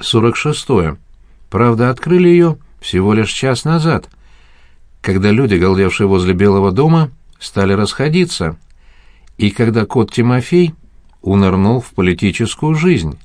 46. -е. Правда, открыли ее всего лишь час назад, когда люди, голдевшие возле Белого дома, стали расходиться, и когда кот Тимофей унырнул в политическую жизнь.